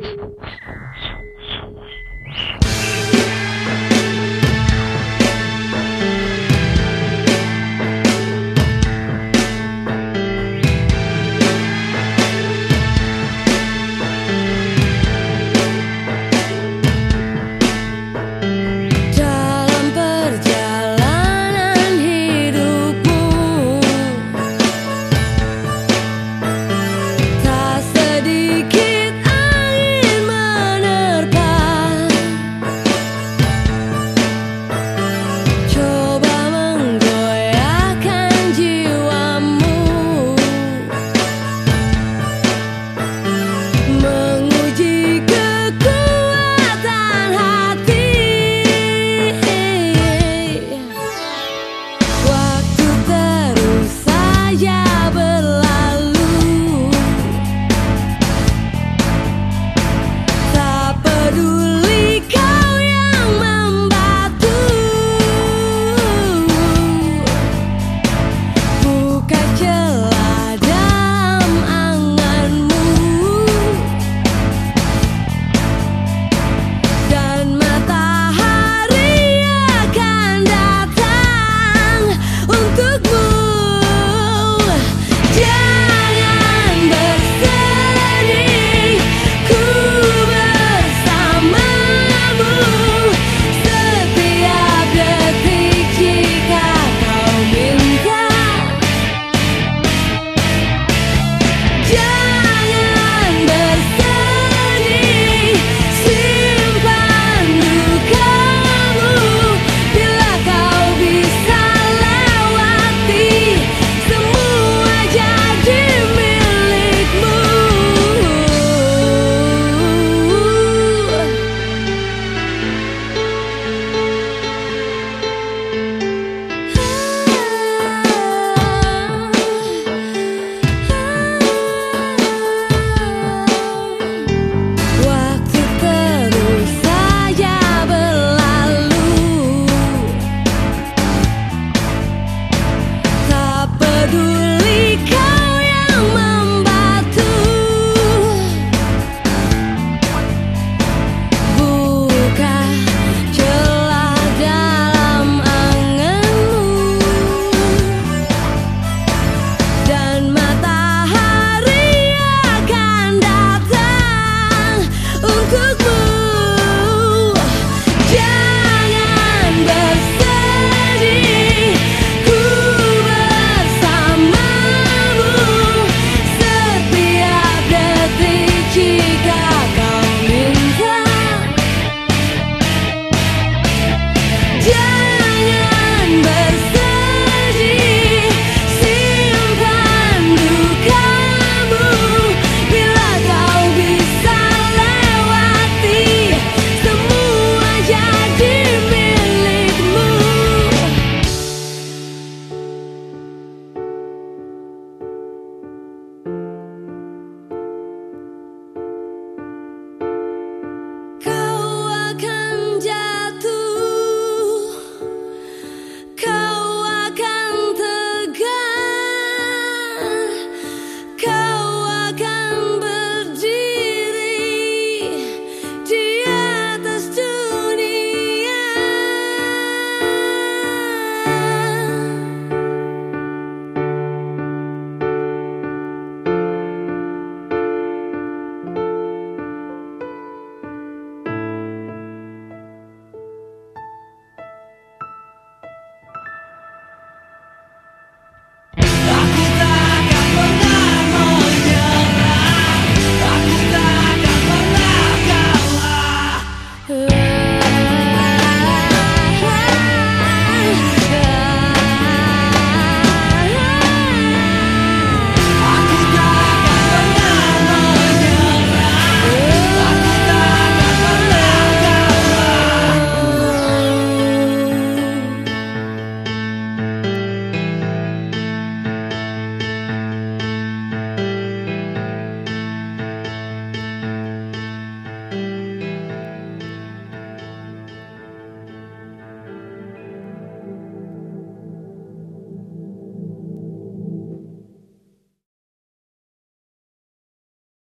よし。